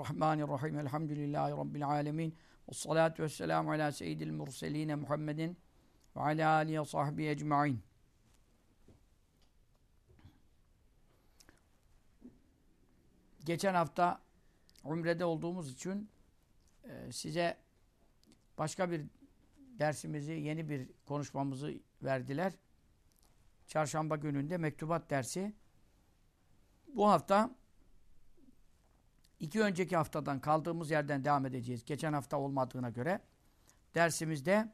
Bismillahirrahmanirrahim. Elhamdülillahi Rabbil alemin. Ve salatu ve selamu ala seyyidil murseline Muhammedin ve ala alihi ve sahbihi ecma'in. Geçen hafta Umre'de olduğumuz için e, size başka bir dersimizi, yeni bir konuşmamızı verdiler. Çarşamba gününde mektubat dersi. Bu hafta iki önceki haftadan kaldığımız yerden devam edeceğiz. Geçen hafta olmadığına göre dersimizde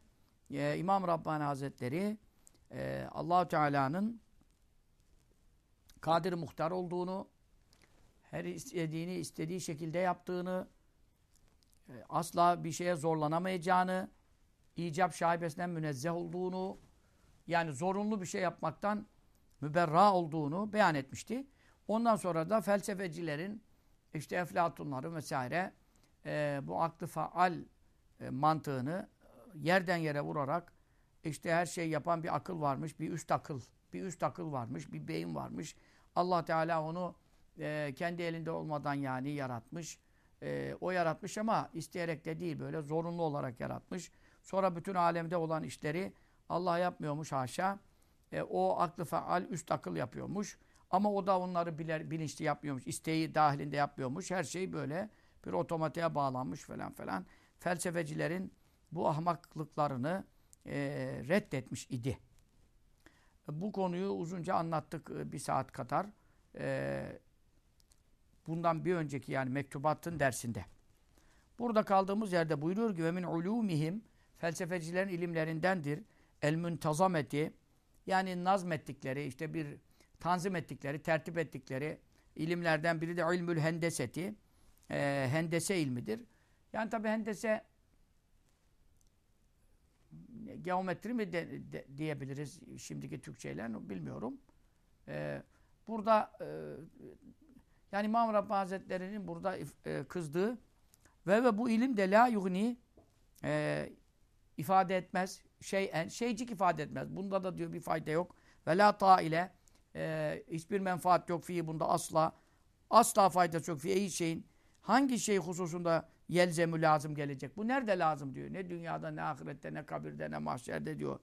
e, İmam Rabbani Hazretleri e, Allahu Teala'nın kadir muhtar olduğunu, her istediğini istediği şekilde yaptığını, e, asla bir şeye zorlanamayacağını, icap şaibesinden münezzeh olduğunu, yani zorunlu bir şey yapmaktan müberra olduğunu beyan etmişti. Ondan sonra da felsefecilerin işte Eflatunların vesaire e, bu aklı faal e, mantığını yerden yere vurarak işte her şeyi yapan bir akıl varmış, bir üst akıl, bir üst akıl varmış, bir beyin varmış. Allah Teala onu e, kendi elinde olmadan yani yaratmış. E, o yaratmış ama isteyerek de değil böyle zorunlu olarak yaratmış. Sonra bütün alemde olan işleri Allah yapmıyormuş haşa. E, o aklı faal üst akıl yapıyormuş. Ama o da onları biler, bilinçli yapmıyormuş. İsteği dahilinde yapmıyormuş. Her şey böyle bir otomatiğe bağlanmış falan falan. Felsefecilerin bu ahmaklıklarını e, reddetmiş idi. Bu konuyu uzunca anlattık e, bir saat kadar. E, bundan bir önceki yani mektubatın dersinde. Burada kaldığımız yerde buyuruyor ki ve min felsefecilerin ilimlerindendir. El müntazameti yani nazmettikleri işte bir tanzim ettikleri, tertip ettikleri ilimlerden biri de ilmül hendeseti. E, hendese ilmidir. Yani tabi hendese geometri mi de, de, diyebiliriz şimdiki Türkçeyle bilmiyorum. E, burada e, yani İmam Rabbani Hazretleri'nin burada e, kızdığı ve ve bu ilim de la yugni e, ifade etmez. Şeyen, şeycik ifade etmez. Bunda da diyor bir fayda yok. Ve la ta ile e, hiçbir menfaat yok fihi bunda asla. Asla faydası yok fihi şeyin. Hangi şey hususunda yelzemü lazım gelecek? Bu nerede lazım diyor. Ne dünyada, ne ahirette, ne kabirde, ne mahşerde diyor.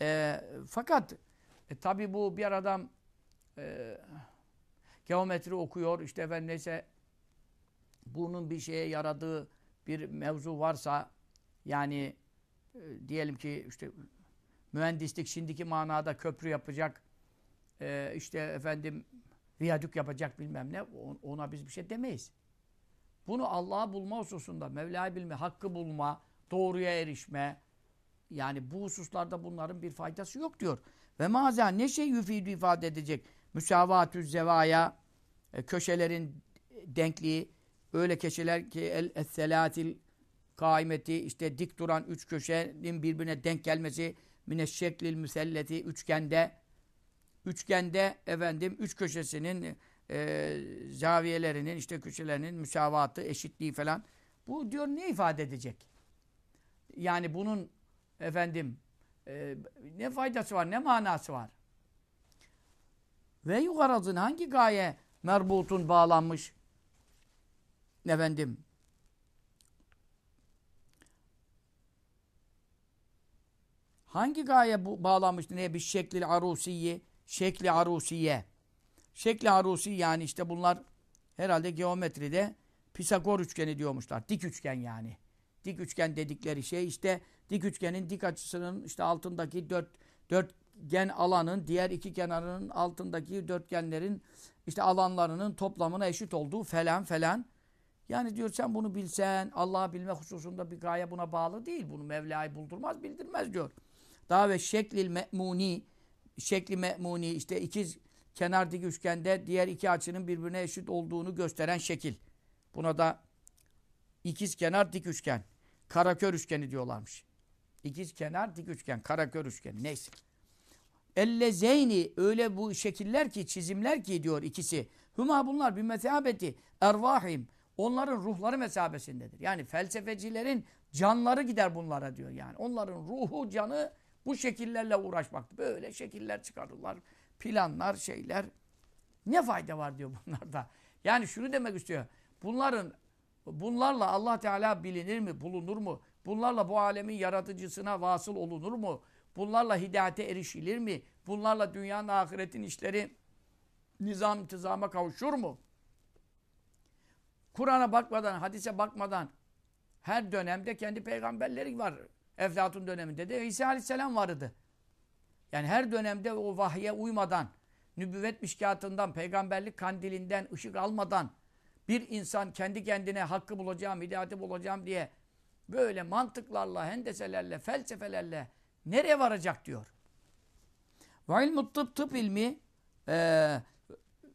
E, fakat e, tabi bu bir adam e, geometri okuyor. işte efendim neyse bunun bir şeye yaradığı bir mevzu varsa yani e, diyelim ki işte mühendislik şimdiki manada köprü yapacak e, işte efendim viyadük yapacak bilmem ne ona biz bir şey demeyiz. Bunu Allah'ı bulma hususunda Mevla'yı bilme, hakkı bulma, doğruya erişme yani bu hususlarda bunların bir faydası yok diyor. Ve maza ne şey yüfidü ifade edecek? Müsavatü zevaya e, köşelerin denkliği öyle köşeler ki el esselatil kaimeti işte dik duran üç köşenin birbirine denk gelmesi mineşşeklil müselleti üçgende üçgende efendim üç köşesinin e, zaviyelerinin işte köşelerinin müsavatı, eşitliği falan. Bu diyor ne ifade edecek? Yani bunun efendim e, ne faydası var, ne manası var? Ve yukarıdın hangi gaye merbutun bağlanmış? Efendim hangi gaye bu bağlanmış? Ne bir şekli arusiyi Şekli arusiye. Şekli arusi yani işte bunlar herhalde geometride Pisagor üçgeni diyormuşlar. Dik üçgen yani. Dik üçgen dedikleri şey işte dik üçgenin dik açısının işte altındaki dört dörtgen alanın diğer iki kenarının altındaki dörtgenlerin işte alanlarının toplamına eşit olduğu falan falan. Yani diyor sen bunu bilsen Allah'ı bilme hususunda bir gaye buna bağlı değil. Bunu Mevla'yı buldurmaz bildirmez diyor. Daha ve şeklil me'muni şekli me'muni işte ikiz kenar dik üçgende diğer iki açının birbirine eşit olduğunu gösteren şekil. Buna da ikiz kenar dik üçgen. Karakör üçgeni diyorlarmış. İkiz kenar dik üçgen. Karakör üçgeni. Neyse. Elle zeyni öyle bu şekiller ki çizimler ki diyor ikisi. Hüma bunlar bir mesabeti ervahim. Onların ruhları mesabesindedir. Yani felsefecilerin canları gider bunlara diyor yani. Onların ruhu, canı bu şekillerle uğraşmak. Böyle şekiller çıkarırlar. Planlar, şeyler. Ne fayda var diyor bunlarda. Yani şunu demek istiyor. bunların bunlarla Allah Teala bilinir mi, bulunur mu? Bunlarla bu alemin yaratıcısına vasıl olunur mu? Bunlarla hidayete erişilir mi? Bunlarla dünyanın ahiretin işleri nizam intizama kavuşur mu? Kur'an'a bakmadan, hadise bakmadan her dönemde kendi peygamberleri var. Eflatun döneminde de İsa Aleyhisselam vardı. Yani her dönemde o vahye uymadan, nübüvvet mişkatından, peygamberlik kandilinden ışık almadan bir insan kendi kendine hakkı bulacağım, hidayeti bulacağım diye böyle mantıklarla, hendeselerle, felsefelerle nereye varacak diyor. Ve ilmu tıp, tıp ilmi e,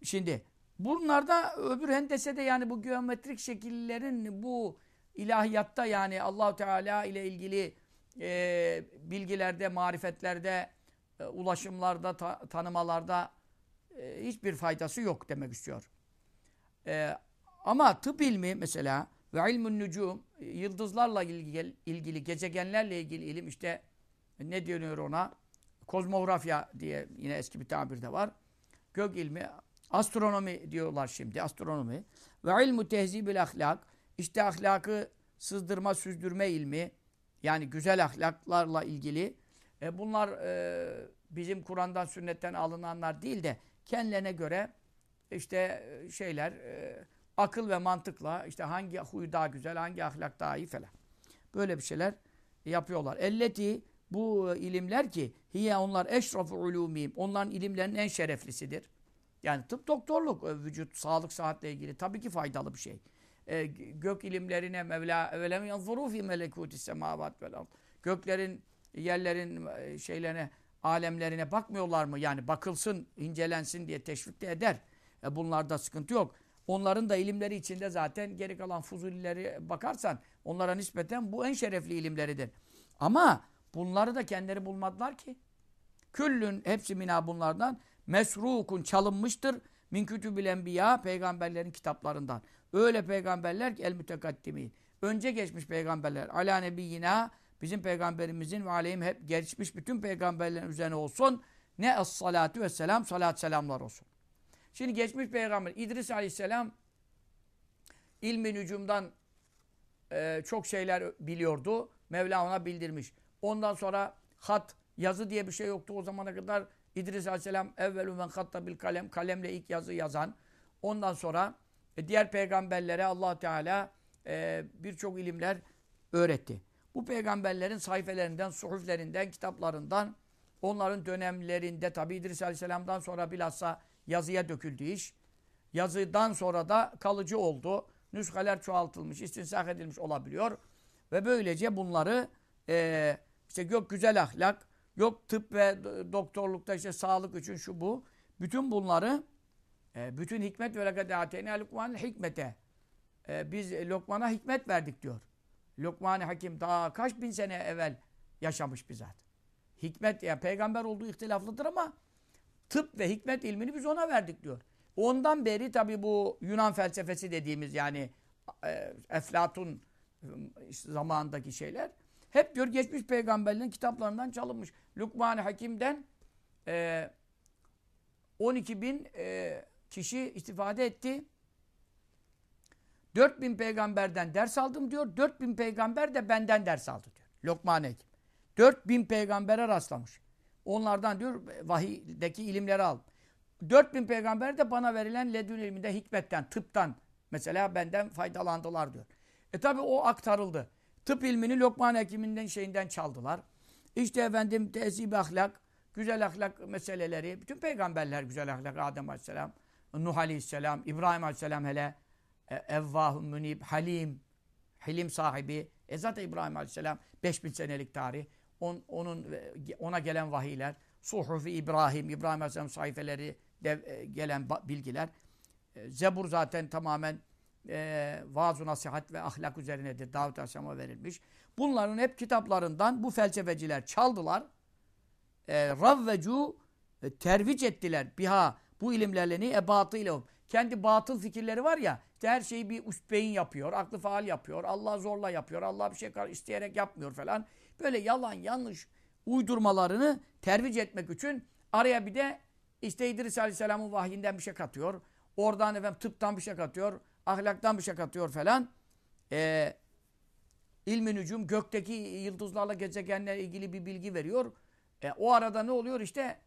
şimdi bunlarda öbür hendesede yani bu geometrik şekillerin bu ilahiyatta yani Allahu Teala ile ilgili e, bilgilerde, marifetlerde, e, ulaşımlarda, ta, tanımalarda e, hiçbir faydası yok demek istiyor. E, ama tıp ilmi mesela ve ilmün nücum yıldızlarla ilgili, ilgili, gezegenlerle ilgili ilim işte ne deniyor ona? Kozmografya diye yine eski bir tabir de var. Gök ilmi, astronomi diyorlar şimdi, astronomi. Ve ilmu tehzibil ahlak, işte ahlakı sızdırma, süzdürme ilmi, yani güzel ahlaklarla ilgili. E bunlar e, bizim Kur'an'dan, sünnetten alınanlar değil de kendilerine göre işte şeyler, e, akıl ve mantıkla işte hangi huy daha güzel, hangi ahlak daha iyi falan. Böyle bir şeyler yapıyorlar. Elleti bu ilimler ki hiye onlar eşrafu ulumiyim. Onların ilimlerinin en şereflisidir. Yani tıp doktorluk, vücut, sağlık, sıhhatle ilgili tabii ki faydalı bir şey. E, gök ilimlerine Mevla evelem yanzuru fi melekuti semavat vel ard. Göklerin, yerlerin şeylerine, alemlerine bakmıyorlar mı? Yani bakılsın, incelensin diye teşvik de eder. E, bunlarda sıkıntı yok. Onların da ilimleri içinde zaten geri kalan fuzulileri bakarsan onlara nispeten bu en şerefli ilimleridir. Ama bunları da kendileri bulmadılar ki. Küllün hepsi mina bunlardan mesrukun çalınmıştır. Min kütübül enbiya peygamberlerin kitaplarından. Öyle peygamberler ki el mütekaddimin. Önce geçmiş peygamberler. Ala nebiyyina bizim peygamberimizin ve aleyhim hep geçmiş bütün peygamberlerin üzerine olsun. Ne es salatu ve selam salat selamlar olsun. Şimdi geçmiş peygamber İdris aleyhisselam ilmi nücumdan e, çok şeyler biliyordu. Mevla ona bildirmiş. Ondan sonra hat, yazı diye bir şey yoktu o zamana kadar. İdris aleyhisselam evvelü men hatta bil kalem, kalemle ilk yazı yazan. Ondan sonra e, diğer peygamberlere allah Teala e, birçok ilimler öğretti. Bu peygamberlerin sayfelerinden, suhuflerinden, kitaplarından, onların dönemlerinde tabi İdris aleyhisselamdan sonra bilhassa yazıya döküldü iş. Yazıdan sonra da kalıcı oldu. Nüshaler çoğaltılmış, istinsak edilmiş olabiliyor. Ve böylece bunları e, işte yok güzel ahlak, yok tıp ve doktorlukta işte sağlık için şu bu. Bütün bunları e, bütün hikmet ve lekad ateyna lukmanil hikmete. E, biz Lokman'a hikmet verdik diyor. Lokman-ı Hakim daha kaç bin sene evvel yaşamış bizzat. Hikmet ya peygamber olduğu ihtilaflıdır ama tıp ve hikmet ilmini biz ona verdik diyor. Ondan beri tabi bu Yunan felsefesi dediğimiz yani e, Eflatun işte zamanındaki şeyler hep diyor geçmiş peygamberlerin kitaplarından çalınmış. Lukman-ı Hakim'den e, 12 bin e, kişi istifade etti. 4000 peygamberden ders aldım diyor. 4000 peygamber de benden ders aldı diyor. Lokman Hekim. 4000 peygambere rastlamış. Onlardan diyor vahiydeki ilimleri al. 4000 peygamber de bana verilen ledün ilminde hikmetten, tıptan mesela benden faydalandılar diyor. E tabi o aktarıldı. Tıp ilmini Lokman Hekim'inden şeyinden çaldılar. İşte efendim tehzib ahlak, güzel ahlak meseleleri, bütün peygamberler güzel ahlak, Adem Aleyhisselam, Nuh Aleyhisselam, İbrahim Aleyhisselam hele, e, Evvahum Münib, Halim, Hilim sahibi. E zaten İbrahim Aleyhisselam 5000 senelik tarih. On, onun ona gelen vahiyler, Suhufi İbrahim, İbrahim Aleyhisselam sayfeleri de e, gelen bilgiler. E, Zebur zaten tamamen e, vaaz nasihat ve ahlak üzerinedir. Davut Aleyhisselam'a verilmiş. Bunların hep kitaplarından bu felsefeciler çaldılar. E, ravvecu e, tervic ettiler. Biha bu ilimlerle ne? Ebatıyla. Kendi batıl fikirleri var ya, her şeyi bir üst beyin yapıyor, aklı faal yapıyor, Allah zorla yapıyor, Allah bir şey isteyerek yapmıyor falan. Böyle yalan, yanlış uydurmalarını tervic etmek için araya bir de işte İdris Aleyhisselam'ın vahyinden bir şey katıyor. Oradan efendim tıptan bir şey katıyor. Ahlaktan bir şey katıyor falan. Ee, ilmi nücum gökteki yıldızlarla gezegenlerle ilgili bir bilgi veriyor. E, o arada ne oluyor işte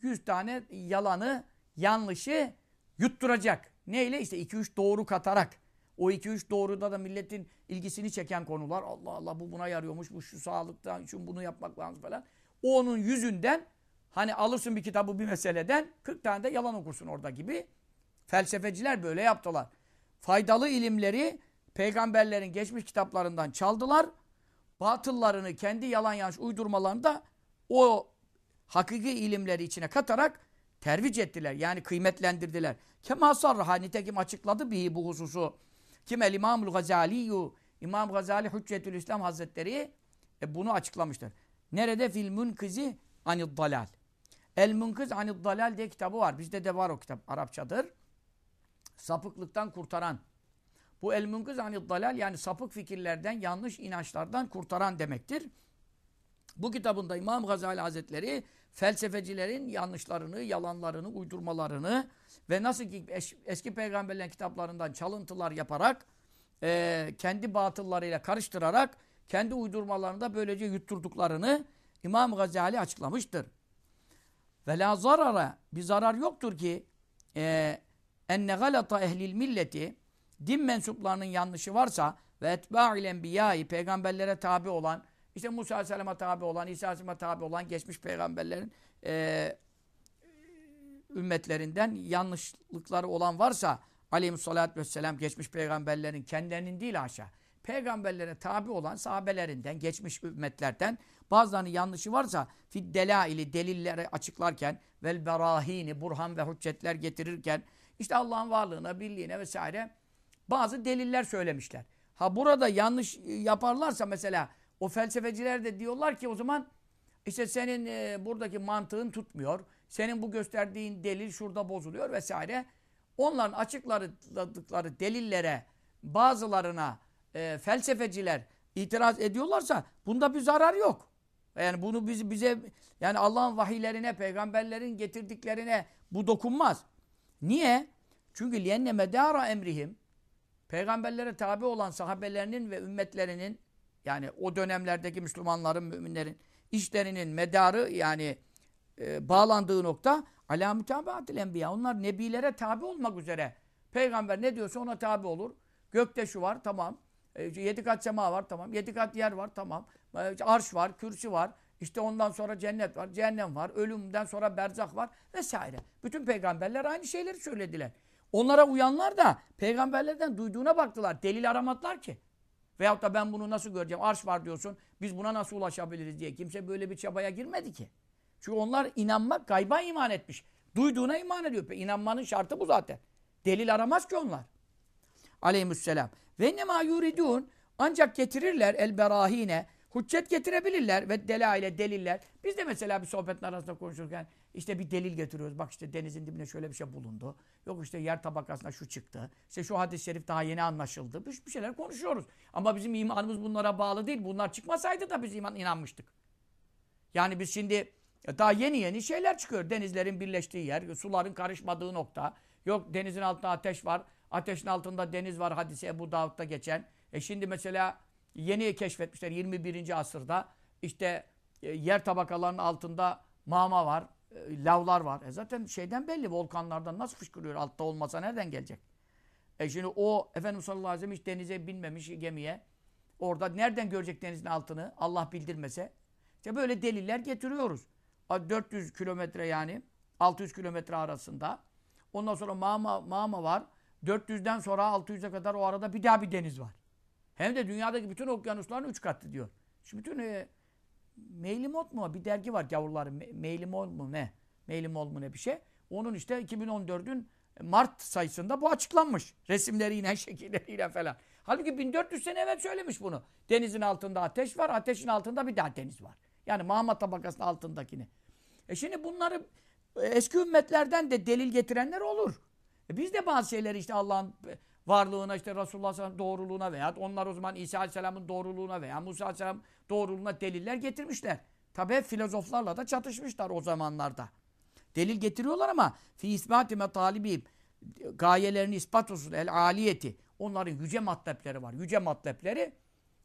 100 tane yalanı, yanlışı yutturacak. Neyle? İşte 2-3 doğru katarak. O 2-3 doğruda da milletin ilgisini çeken konular. Allah Allah bu buna yarıyormuş, bu şu sağlıktan, şu bunu yapmak lazım falan. O onun yüzünden hani alırsın bir kitabı bir meseleden 40 tane de yalan okursun orada gibi. Felsefeciler böyle yaptılar. Faydalı ilimleri peygamberlerin geçmiş kitaplarından çaldılar. Batıllarını kendi yalan yanlış uydurmalarını da o hakiki ilimleri içine katarak tervic ettiler. Yani kıymetlendirdiler. Kema sarraha nitekim açıkladı bir bu hususu. Kim el İmamul Gazaliyu İmam Gazali Hüccetül İslam Hazretleri e, bunu açıklamıştır. Nerede fil münkizi anid dalal. El münkiz anid dalal diye kitabı var. Bizde de var o kitap. Arapçadır. Sapıklıktan kurtaran. Bu el münkiz anid dalal yani sapık fikirlerden, yanlış inançlardan kurtaran demektir. Bu kitabında İmam Gazali Hazretleri felsefecilerin yanlışlarını, yalanlarını, uydurmalarını ve nasıl ki eski peygamberlerin kitaplarından çalıntılar yaparak e, kendi batıllarıyla karıştırarak kendi uydurmalarını da böylece yutturduklarını İmam Gazali açıklamıştır. Ve la zarara bir zarar yoktur ki e, enne galata ehlil milleti din mensuplarının yanlışı varsa ve etba'il enbiyayı peygamberlere tabi olan işte Musa Aleyhisselam'a tabi olan, İsa Aleyhisselam'a tabi olan geçmiş peygamberlerin e, ümmetlerinden yanlışlıkları olan varsa aleyhissalatü vesselam geçmiş peygamberlerin kendilerinin değil aşağı. Peygamberlere tabi olan sahabelerinden, geçmiş ümmetlerden bazılarının yanlışı varsa fiddelaili delilleri açıklarken vel berahini burhan ve hüccetler getirirken işte Allah'ın varlığına, birliğine vesaire bazı deliller söylemişler. Ha burada yanlış yaparlarsa mesela o felsefeciler de diyorlar ki o zaman işte senin e, buradaki mantığın tutmuyor. Senin bu gösterdiğin delil şurada bozuluyor vesaire. Onların açıkladıkları delillere bazılarına e, felsefeciler itiraz ediyorlarsa bunda bir zarar yok. Yani bunu biz, bize yani Allah'ın vahiylerine, peygamberlerin getirdiklerine bu dokunmaz. Niye? Çünkü liyenne medara emrihim peygamberlere tabi olan sahabelerinin ve ümmetlerinin yani o dönemlerdeki Müslümanların, müminlerin işlerinin medarı yani e, bağlandığı nokta alâ mütabaatil enbiya. Onlar nebilere tabi olmak üzere. Peygamber ne diyorsa ona tabi olur. Gökte şu var tamam. E, yedi kat sema var tamam. Yedi kat yer var tamam. E, arş var, kürsü var. İşte ondan sonra cennet var, cehennem var. Ölümden sonra berzak var vesaire. Bütün peygamberler aynı şeyleri söylediler. Onlara uyanlar da peygamberlerden duyduğuna baktılar. Delil aramadılar ki. Veyahut da ben bunu nasıl göreceğim? Arş var diyorsun. Biz buna nasıl ulaşabiliriz diye. Kimse böyle bir çabaya girmedi ki. Çünkü onlar inanmak, gayba iman etmiş. Duyduğuna iman ediyor. İnanmanın şartı bu zaten. Delil aramaz ki onlar. Aleyhisselam. Ve nemâ yuridûn ancak getirirler el berahine hüccet getirebilirler ve delaile deliller. Biz de mesela bir sohbetin arasında konuşurken işte bir delil getiriyoruz. Bak işte denizin dibine şöyle bir şey bulundu. Yok işte yer tabakasına şu çıktı. İşte şu hadis-i şerif daha yeni anlaşıldı. Bir, bir şeyler konuşuyoruz. Ama bizim imanımız bunlara bağlı değil. Bunlar çıkmasaydı da biz iman inanmıştık. Yani biz şimdi daha yeni yeni şeyler çıkıyor. Denizlerin birleştiği yer, suların karışmadığı nokta. Yok denizin altında ateş var. Ateşin altında deniz var hadisi Ebu Davud'da geçen. E şimdi mesela yeni keşfetmişler 21. asırda. İşte e, yer tabakalarının altında mama var, e, lavlar var. E zaten şeyden belli volkanlardan nasıl fışkırıyor altta olmasa nereden gelecek? E şimdi o Efendimiz sallallahu aleyhi ve sellem hiç denize binmemiş gemiye. Orada nereden görecek denizin altını Allah bildirmese? İşte böyle deliller getiriyoruz. 400 kilometre yani 600 kilometre arasında. Ondan sonra Mama, Mama var. 400'den sonra 600'e kadar o arada bir daha bir deniz var. Hem de dünyadaki bütün okyanusların 3 katı diyor. Şimdi bütün e, Meylimot mu? Bir dergi var gavurların. Me mu ne? Meylimot mu ne bir şey. Onun işte 2014'ün Mart sayısında bu açıklanmış. Resimleriyle, şekilleriyle falan. Halbuki 1400 sene evvel söylemiş bunu. Denizin altında ateş var, ateşin altında bir daha deniz var. Yani Mahmut tabakasının altındakini. E şimdi bunları e, eski ümmetlerden de delil getirenler olur. E biz de bazı şeyleri işte Allah'ın varlığına işte Resulullah doğruluğuna veya onlar o zaman İsa Aleyhisselam'ın doğruluğuna veya Musa Aleyhisselam doğruluğuna deliller getirmişler. Tabi filozoflarla da çatışmışlar o zamanlarda. delil getiriyorlar ama fi isbati metalibihim gayelerini ispat olsun el aliyeti. Onların yüce matlepleri var. Yüce matlepleri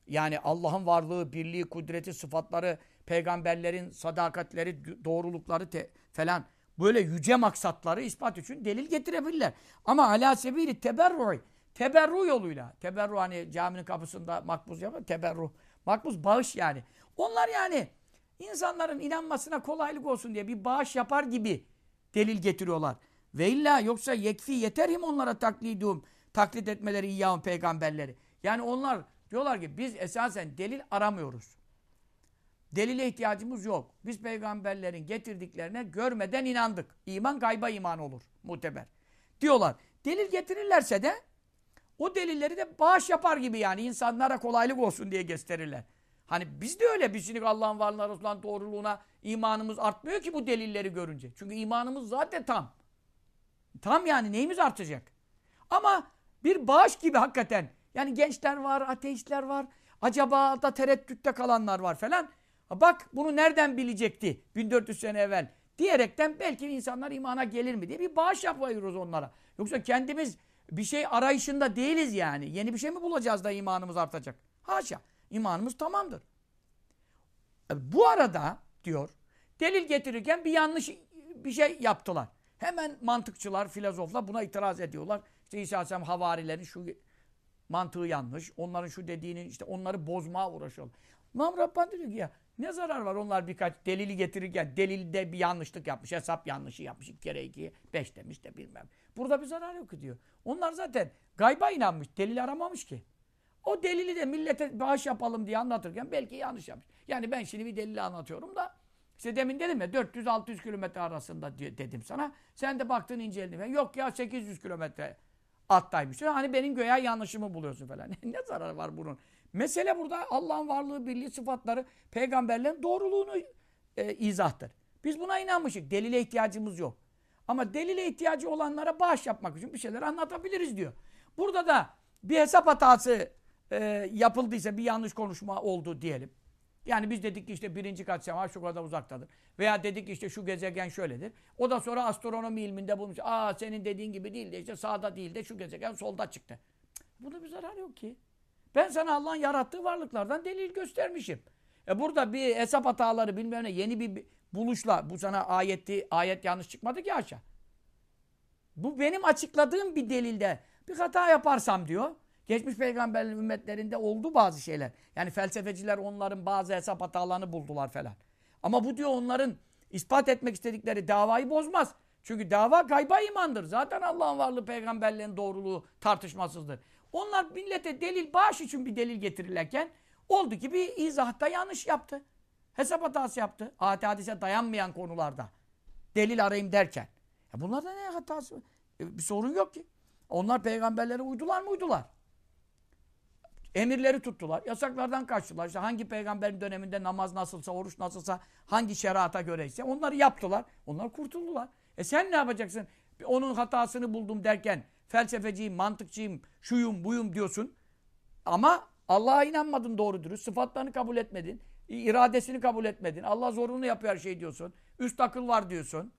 yani Allah'ın varlığı, birliği, kudreti, sıfatları, peygamberlerin sadakatleri, doğrulukları te, falan böyle yüce maksatları ispat için delil getirebilirler. Ama ala sebili teberru'i teberru yoluyla. Teberru hani caminin kapısında makbuz yapar. Teberru. Makbuz bağış yani. Onlar yani insanların inanmasına kolaylık olsun diye bir bağış yapar gibi delil getiriyorlar. Ve illa yoksa yekfi yeterhim onlara taklidum. Taklit etmeleri iyyahum peygamberleri. Yani onlar diyorlar ki biz esasen delil aramıyoruz. Delile ihtiyacımız yok. Biz peygamberlerin getirdiklerine görmeden inandık. İman gayba iman olur. Muteber. Diyorlar. Delil getirirlerse de o delilleri de bağış yapar gibi yani insanlara kolaylık olsun diye gösterirler. Hani biz de öyle. Biz Allah'ın varlığına, Resulullah'ın doğruluğuna imanımız artmıyor ki bu delilleri görünce. Çünkü imanımız zaten tam. Tam yani neyimiz artacak? Ama bir bağış gibi hakikaten. Yani gençler var, ateistler var. Acaba da tereddütte kalanlar var falan. Bak bunu nereden bilecekti 1400 sene evvel diyerekten belki insanlar imana gelir mi diye bir bağış yapıyoruz onlara. Yoksa kendimiz bir şey arayışında değiliz yani. Yeni bir şey mi bulacağız da imanımız artacak? Haşa. İmanımız tamamdır. E, bu arada diyor delil getirirken bir yanlış bir şey yaptılar. Hemen mantıkçılar, filozoflar buna itiraz ediyorlar. İşte İsa Aleyhisselam havarilerin şu mantığı yanlış. Onların şu dediğini işte onları bozmaya uğraşıyorlar. İmam Rabbani diyor ki ya ne zarar var onlar birkaç delili getirirken delilde bir yanlışlık yapmış. Hesap yanlışı yapmış. İki kere iki beş demiş de bilmem. Burada bir zarar yok diyor. Onlar zaten gayba inanmış. Delil aramamış ki. O delili de millete bağış yapalım diye anlatırken belki yanlış yapmış. Yani ben şimdi bir delili anlatıyorum da işte demin dedim ya 400-600 kilometre arasında dedim sana. Sen de baktın inceledin. Yok ya 800 kilometre attaymış. Hani benim göğe yanlışımı buluyorsun falan. ne zararı var bunun? Mesele burada Allah'ın varlığı, birliği, sıfatları, peygamberlerin doğruluğunu e, izahtır. Biz buna inanmışık. Delile ihtiyacımız yok. Ama delile ihtiyacı olanlara bağış yapmak için bir şeyler anlatabiliriz diyor. Burada da bir hesap hatası e, yapıldıysa, bir yanlış konuşma oldu diyelim. Yani biz dedik ki işte birinci kat sema şu kadar uzaktadır. Veya dedik ki işte şu gezegen şöyledir. O da sonra astronomi ilminde bulmuş. Aa senin dediğin gibi değil de işte sağda değil de şu gezegen solda çıktı. Bunda bir zarar yok ki. Ben sana Allah'ın yarattığı varlıklardan delil göstermişim. E burada bir hesap hataları bilmem ne yeni bir buluşla bu sana ayetti, ayet yanlış çıkmadı ki aşağı. Bu benim açıkladığım bir delilde bir hata yaparsam diyor. Geçmiş peygamberlerin ümmetlerinde oldu bazı şeyler. Yani felsefeciler onların bazı hesap hatalarını buldular falan. Ama bu diyor onların ispat etmek istedikleri davayı bozmaz. Çünkü dava gayba imandır. Zaten Allah'ın varlığı peygamberlerin doğruluğu tartışmasızdır. Onlar millete delil bağış için bir delil getirirlerken oldu ki bir izahta yanlış yaptı. Hesap hatası yaptı. Ayet hadise dayanmayan konularda. Delil arayayım derken. Ya bunlarda ne hatası? E, bir sorun yok ki. Onlar peygamberlere uydular mı? Uydular. Emirleri tuttular. Yasaklardan kaçtılar. İşte hangi peygamberin döneminde namaz nasılsa, oruç nasılsa, hangi şerata göreyse onları yaptılar. Onlar kurtuldular. E sen ne yapacaksın? Onun hatasını buldum derken felsefeciyim, mantıkçıyım, şuyum, buyum diyorsun. Ama Allah'a inanmadın doğru dürüst. Sıfatlarını kabul etmedin. iradesini kabul etmedin. Allah zorunlu yapıyor her şey diyorsun. Üst akıl var diyorsun.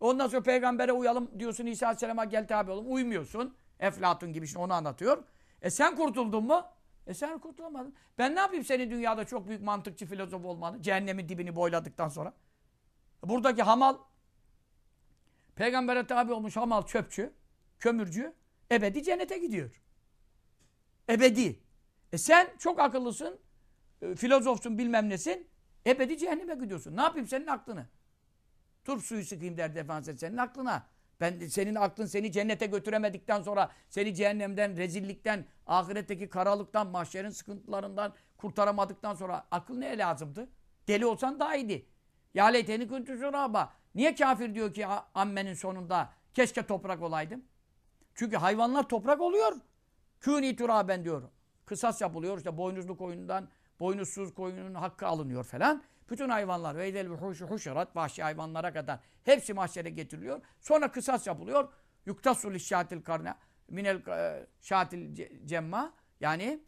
Ondan sonra peygambere uyalım diyorsun. İsa Aleyhisselam'a gel tabi olalım. Uymuyorsun. Eflatun gibi şimdi onu anlatıyor. E sen kurtuldun mu? E sen kurtulamadın. Ben ne yapayım senin dünyada çok büyük mantıkçı filozof olmanı? Cehennemin dibini boyladıktan sonra. Buradaki hamal peygambere tabi olmuş hamal çöpçü kömürcü ebedi cennete gidiyor. Ebedi. E sen çok akıllısın, e, filozofsun bilmem nesin, ebedi cehenneme gidiyorsun. Ne yapayım senin aklını? Turp suyu sıkayım derdi Efendimiz senin aklına. Ben senin aklın seni cennete götüremedikten sonra seni cehennemden, rezillikten, ahiretteki karalıktan, mahşerin sıkıntılarından kurtaramadıktan sonra akıl neye lazımdı? Deli olsan daha iyiydi. Ya leyteni kuntu ama niye kafir diyor ki ammenin sonunda keşke toprak olaydım? Çünkü hayvanlar toprak oluyor. Kûni turaben diyor. Kısas yapılıyor. İşte boynuzlu koyundan boynuzsuz koyunun hakkı alınıyor falan. Bütün hayvanlar veydel huşu huşerat vahşi hayvanlara kadar hepsi mahşere getiriliyor. Sonra kısas yapılıyor. Yuktasul şatil karne minel e, şatil cemma yani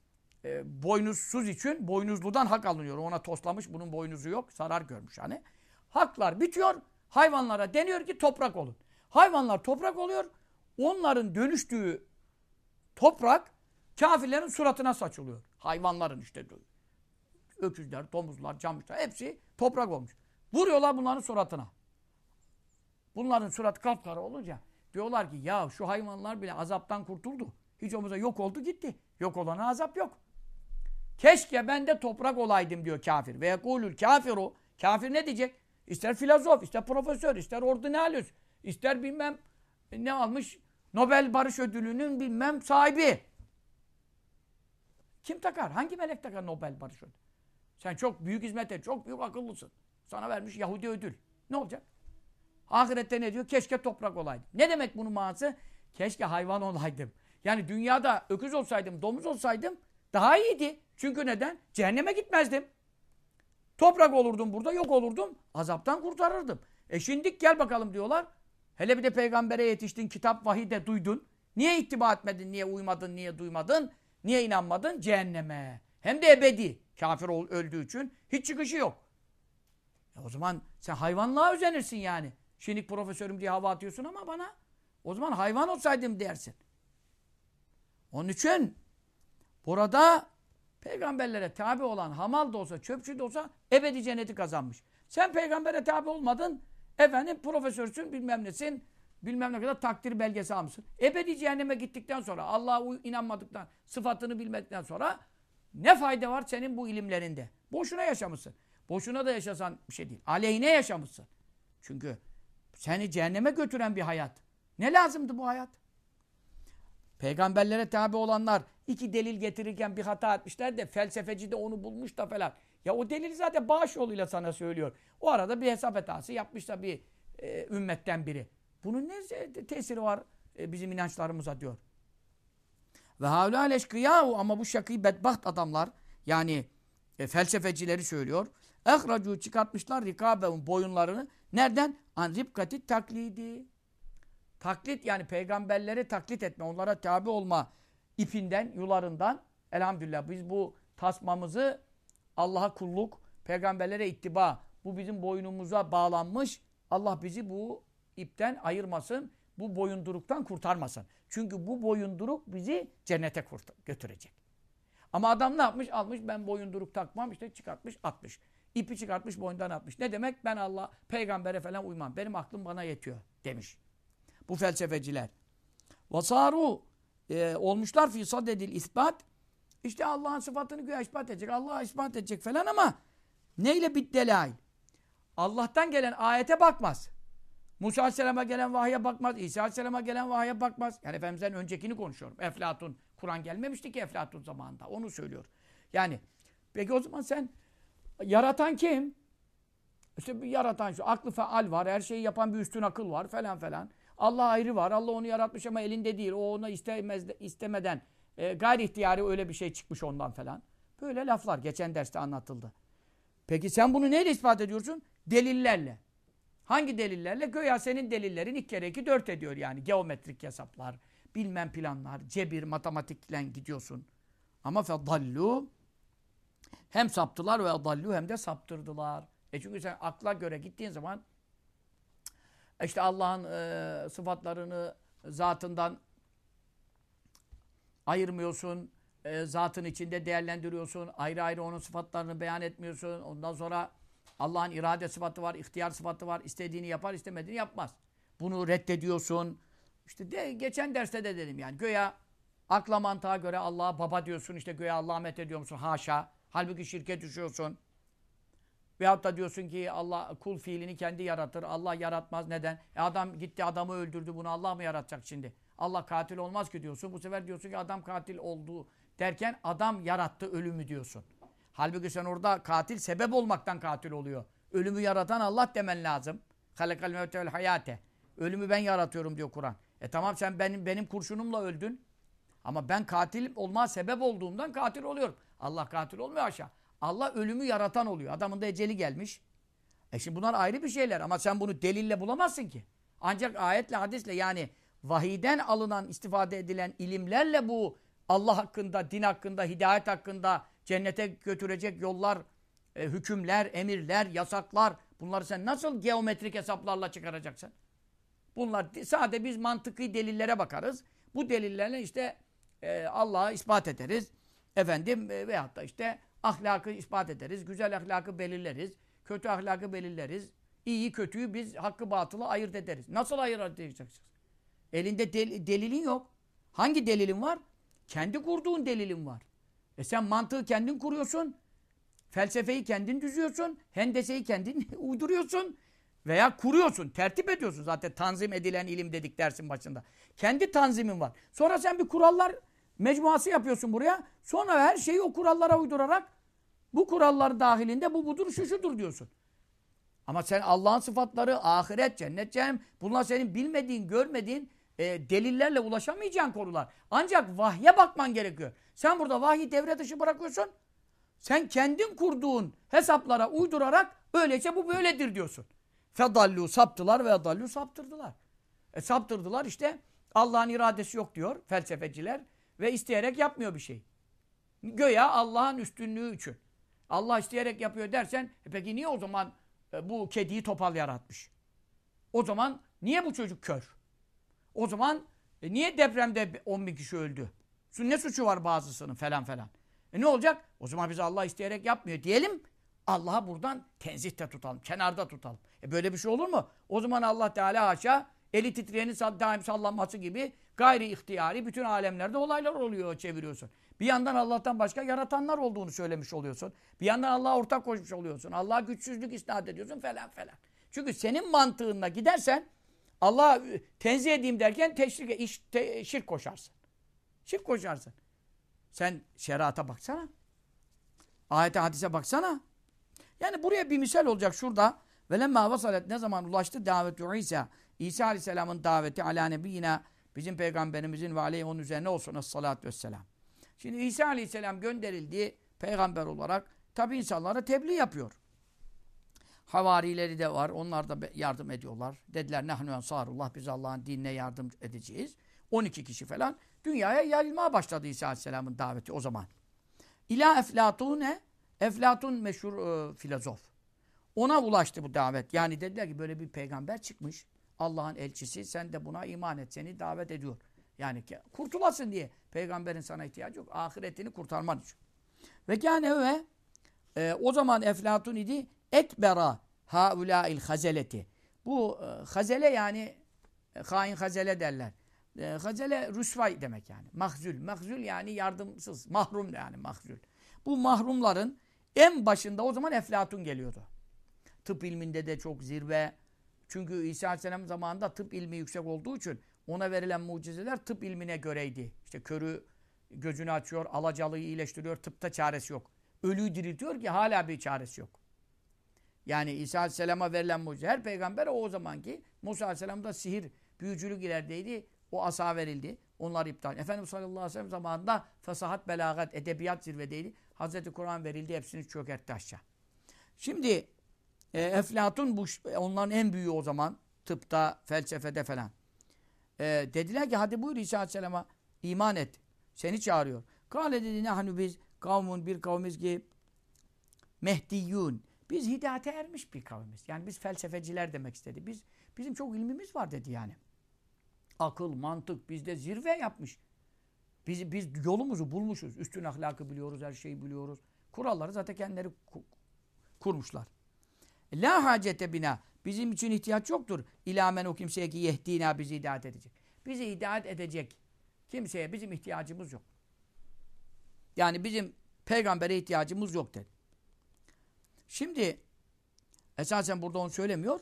e, boynuzsuz için boynuzludan hak alınıyor. Ona toslamış bunun boynuzu yok. Zarar görmüş hani. Haklar bitiyor. Hayvanlara deniyor ki toprak olun. Hayvanlar toprak oluyor. Onların dönüştüğü toprak kafirlerin suratına saçılıyor. Hayvanların işte öküzler, domuzlar, camışlar hepsi toprak olmuş. Vuruyorlar bunların suratına. Bunların suratı kapkara olunca diyorlar ki ya şu hayvanlar bile azaptan kurtuldu. Hiç olmazsa yok oldu gitti. Yok olana azap yok. Keşke ben de toprak olaydım diyor kafir. Ve yekulül kafiru. Kafir ne diyecek? İster filozof, ister profesör, ister ordinalüs, ister bilmem ne almış Nobel Barış Ödülü'nün bilmem sahibi. Kim takar? Hangi melek takar Nobel Barış Ödülü? Sen çok büyük hizmet et, çok büyük akıllısın. Sana vermiş Yahudi ödül. Ne olacak? Ahirette ne diyor? Keşke toprak olaydım. Ne demek bunun manası? Keşke hayvan olaydım. Yani dünyada öküz olsaydım, domuz olsaydım daha iyiydi. Çünkü neden? Cehenneme gitmezdim. Toprak olurdum burada, yok olurdum. Azaptan kurtarırdım. E şimdi gel bakalım diyorlar. Hele bir de peygambere yetiştin, kitap vahide duydun. Niye ittiba etmedin, niye uymadın, niye duymadın, niye inanmadın? Cehenneme. Hem de ebedi. Kafir öldüğü için hiç çıkışı yok. E o zaman sen hayvanlığa özenirsin yani. Şimdi profesörüm diye hava atıyorsun ama bana o zaman hayvan olsaydım dersin. Onun için burada peygamberlere tabi olan hamal da olsa, çöpçü de olsa ebedi cenneti kazanmış. Sen peygambere tabi olmadın, efendim profesörsün, bilmem nesin, bilmem ne kadar takdir belgesi almışsın. Ebedi cehenneme gittikten sonra, Allah'a inanmadıktan, sıfatını bilmedikten sonra ne fayda var senin bu ilimlerinde? Boşuna yaşamışsın. Boşuna da yaşasan bir şey değil. Aleyhine yaşamışsın. Çünkü seni cehenneme götüren bir hayat. Ne lazımdı bu hayat? Peygamberlere tabi olanlar iki delil getirirken bir hata etmişler de felsefeci de onu bulmuş da falan. Ya o delil zaten bağış yoluyla sana söylüyor. O arada bir hesap hatası yapmış da bir e, ümmetten biri. Bunun ne tesiri var e, bizim inançlarımıza diyor. Ve havlâ leşkıyâhu ama bu şakî bedbaht adamlar yani e, felsefecileri söylüyor. Ehracu çıkartmışlar rikâbehum boyunlarını. Nereden? An ribkati taklidi. Taklit yani peygamberleri taklit etme, onlara tabi olma ipinden, yularından elhamdülillah biz bu tasmamızı Allah'a kulluk, peygamberlere ittiba, bu bizim boynumuza bağlanmış. Allah bizi bu ipten ayırmasın, bu boyunduruktan kurtarmasın. Çünkü bu boyunduruk bizi cennete götürecek. Ama adam ne yapmış? Almış ben boyunduruk takmam işte çıkartmış atmış. İpi çıkartmış boynundan atmış. Ne demek? Ben Allah peygambere falan uymam. Benim aklım bana yetiyor demiş. Bu felsefeciler. Vasaru e, olmuşlar fi sadedil ispat. İşte Allah'ın sıfatını güya ispat edecek. Allah'a ispat edecek falan ama neyle bit delail? Allah'tan gelen ayete bakmaz. Musa Aleyhisselam'a gelen vahye bakmaz. İsa Aleyhisselam'a gelen vahye bakmaz. Yani Efendimiz'den öncekini konuşuyorum. Eflatun. Kur'an gelmemişti ki Eflatun zamanında. Onu söylüyor. Yani peki o zaman sen yaratan kim? İşte bir yaratan şu. Aklı faal var. Her şeyi yapan bir üstün akıl var falan falan. Allah ayrı var. Allah onu yaratmış ama elinde değil. O ona istemez, istemeden e, gayri ihtiyari öyle bir şey çıkmış ondan falan. Böyle laflar geçen derste anlatıldı. Peki sen bunu neyle ispat ediyorsun? Delillerle. Hangi delillerle? Göya senin delillerin iki kere iki dört ediyor yani. Geometrik hesaplar, bilmem planlar, cebir, matematikle gidiyorsun. Ama fedallu hem saptılar ve dallu hem de saptırdılar. E çünkü sen akla göre gittiğin zaman işte Allah'ın e, sıfatlarını zatından ayırmıyorsun. E, zatın içinde değerlendiriyorsun. Ayrı ayrı onun sıfatlarını beyan etmiyorsun. Ondan sonra Allah'ın irade sıfatı var, ihtiyar sıfatı var. İstediğini yapar, istemediğini yapmaz. Bunu reddediyorsun. İşte de, geçen derste de dedim yani. Göya akla mantığa göre Allah'a baba diyorsun. işte göya Allah'a met ediyor musun? Haşa. Halbuki şirke düşüyorsun. Veyahut da diyorsun ki Allah kul fiilini kendi yaratır. Allah yaratmaz. Neden? E adam gitti adamı öldürdü. Bunu Allah mı yaratacak şimdi? Allah katil olmaz ki diyorsun. Bu sefer diyorsun ki adam katil oldu derken adam yarattı ölümü diyorsun. Halbuki sen orada katil sebep olmaktan katil oluyor. Ölümü yaratan Allah demen lazım. Halekal mevte vel hayate. Ölümü ben yaratıyorum diyor Kur'an. E tamam sen benim benim kurşunumla öldün. Ama ben katil olma sebep olduğumdan katil oluyorum. Allah katil olmuyor aşağı. Allah ölümü yaratan oluyor. Adamın da eceli gelmiş. E şimdi bunlar ayrı bir şeyler ama sen bunu delille bulamazsın ki. Ancak ayetle, hadisle yani vahiden alınan, istifade edilen ilimlerle bu Allah hakkında, din hakkında, hidayet hakkında, cennete götürecek yollar e, hükümler, emirler, yasaklar bunları sen nasıl geometrik hesaplarla çıkaracaksın? Bunlar sade biz mantıki delillere bakarız. Bu delillerle işte e, Allah'ı ispat ederiz. Efendim e, veyahut da işte ahlakı ispat ederiz. Güzel ahlakı belirleriz. Kötü ahlakı belirleriz. İyiyi kötüyü biz hakkı batılı ayırt ederiz. Nasıl ayırt edeceksin? Elinde del delilin yok. Hangi delilin var? Kendi kurduğun delilin var. E sen mantığı kendin kuruyorsun. Felsefeyi kendin düzüyorsun. Hendeseyi kendin uyduruyorsun. Veya kuruyorsun, tertip ediyorsun. Zaten tanzim edilen ilim dedik dersin başında. Kendi tanzimin var. Sonra sen bir kurallar mecmuası yapıyorsun buraya. Sonra her şeyi o kurallara uydurarak bu kurallar dahilinde bu budur, şu şudur diyorsun. Ama sen Allah'ın sıfatları, ahiret, cennet, cehennem bunlar senin bilmediğin, görmediğin e, delillerle ulaşamayacağın konular. Ancak vahye bakman gerekiyor. Sen burada vahyi devre dışı bırakıyorsun. Sen kendin kurduğun hesaplara uydurarak öylece bu böyledir diyorsun. Fedallu saptılar ve edallu saptırdılar. E saptırdılar işte Allah'ın iradesi yok diyor felsefeciler ve isteyerek yapmıyor bir şey. Göya Allah'ın üstünlüğü için. Allah isteyerek yapıyor dersen e peki niye o zaman e, bu kediyi topal yaratmış? O zaman niye bu çocuk kör? O zaman e, niye depremde 10 bin kişi öldü? Ne suçu var bazısının falan falan. E ne olacak? O zaman biz Allah isteyerek yapmıyor diyelim. Allah'a buradan tenzihte tutalım, kenarda tutalım. E böyle bir şey olur mu? O zaman Allah Teala haşa eli titreyenin daim sallanması gibi gayri ihtiyari bütün alemlerde olaylar oluyor, çeviriyorsun. Bir yandan Allah'tan başka yaratanlar olduğunu söylemiş oluyorsun. Bir yandan Allah'a ortak koşmuş oluyorsun. Allah'a güçsüzlük isnat ediyorsun falan falan. Çünkü senin mantığınla gidersen Allah tenzih edeyim derken teşrik, iş, te, şirk koşarsın. Şirk koşarsın. Sen şerata baksana. Ayete hadise baksana. Yani buraya bir misal olacak şurada. Velemma vasalet ne zaman ulaştı davetü İsa. İsa Aleyhisselam'ın daveti ala nebiyyina bizim peygamberimizin ve aleyhi onun üzerine olsun salatu vesselam. Şimdi İsa Aleyhisselam gönderildiği peygamber olarak tabi insanlara tebliğ yapıyor. Havarileri de var. Onlar da yardım ediyorlar. Dediler nehnu ensarullah biz Allah'ın dinine yardım edeceğiz. 12 kişi falan dünyaya yayılmaya başladı İsa Aleyhisselam'ın daveti o zaman. İla eflatune Eflatun meşhur e, filozof. Ona ulaştı bu davet. Yani dediler ki böyle bir peygamber çıkmış. Allah'ın elçisi sen de buna iman et. Seni davet ediyor. Yani kurtulasın diye. Peygamberin sana ihtiyacı yok. Ahiretini kurtarman için. Ve kâne ve e, o zaman Eflatun idi ekbera haulâil hazeleti. Bu e, hazele yani e, hain hazele derler. E, hazele rüsvay demek yani. Mahzül. Mahzül yani yardımsız. Mahrum yani mahzül. Bu mahrumların en başında o zaman Eflatun geliyordu. Tıp ilminde de çok zirve. Çünkü İsa Aleyhisselam zamanında tıp ilmi yüksek olduğu için ona verilen mucizeler tıp ilmine göreydi. İşte körü gözünü açıyor, alacalıyı iyileştiriyor, tıpta çaresi yok. Ölüyü diriltiyor ki hala bir çaresi yok. Yani İsa Aleyhisselam'a verilen mucize. Her peygamber o, o zamanki Musa Aleyhisselam'da sihir, büyücülük ilerideydi. O asa verildi. Onlar iptal. Efendimiz sallallahu aleyhi ve sellem zamanında fesahat, belagat, edebiyat zirvedeydi. Hazreti Kur'an verildi. Hepsini çökertti aşağı. Şimdi e, Eflatun bu, onların en büyüğü o zaman. Tıpta, felsefede falan. E, dediler ki hadi buyur İsa Aleyhisselam'a iman et. Seni çağırıyor. Kale dedi nehnu biz kavmun bir kavmiz ki Mehdiyyun. Biz hidayete ermiş bir kavmiz. Yani biz felsefeciler demek istedi. Biz Bizim çok ilmimiz var dedi yani. Akıl, mantık bizde zirve yapmış. Biz, biz yolumuzu bulmuşuz. Üstün ahlakı biliyoruz, her şeyi biliyoruz. Kuralları zaten kendileri kurmuşlar. La hacete bina. Bizim için ihtiyaç yoktur. İlamen o kimseye ki yehdina bizi hidayet edecek. Bizi hidayet edecek kimseye bizim ihtiyacımız yok. Yani bizim peygambere ihtiyacımız yok dedi. Şimdi esasen burada onu söylemiyor.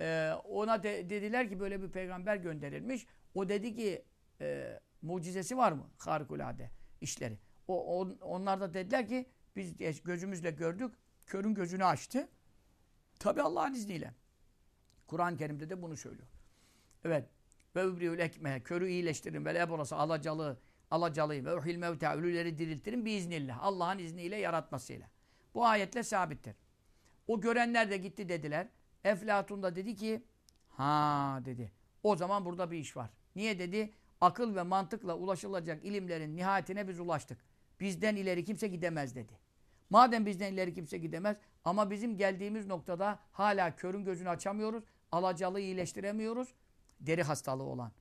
Ee, ona de, dediler ki böyle bir peygamber gönderilmiş. O dedi ki e, mucizesi var mı? Harikulade işleri. O, on, onlar da dediler ki biz gözümüzle gördük. Körün gözünü açtı. Tabi Allah'ın izniyle. Kur'an-ı Kerim'de de bunu söylüyor. Evet. Ve übriül ekme. Körü iyileştirin. Ve ebolası alacalı. Alacalıyı ve uhil mevta. Ölüleri diriltirin. Biiznillah. Allah'ın izniyle yaratmasıyla. Bu ayetle sabittir. O görenler de gitti dediler. Eflatun da dedi ki ha dedi. O zaman burada bir iş var. Niye dedi? Akıl ve mantıkla ulaşılacak ilimlerin nihayetine biz ulaştık. Bizden ileri kimse gidemez dedi. Madem bizden ileri kimse gidemez, Ama bizim geldiğimiz noktada hala körün gözünü açamıyoruz. Alacalı iyileştiremiyoruz. Deri hastalığı olan.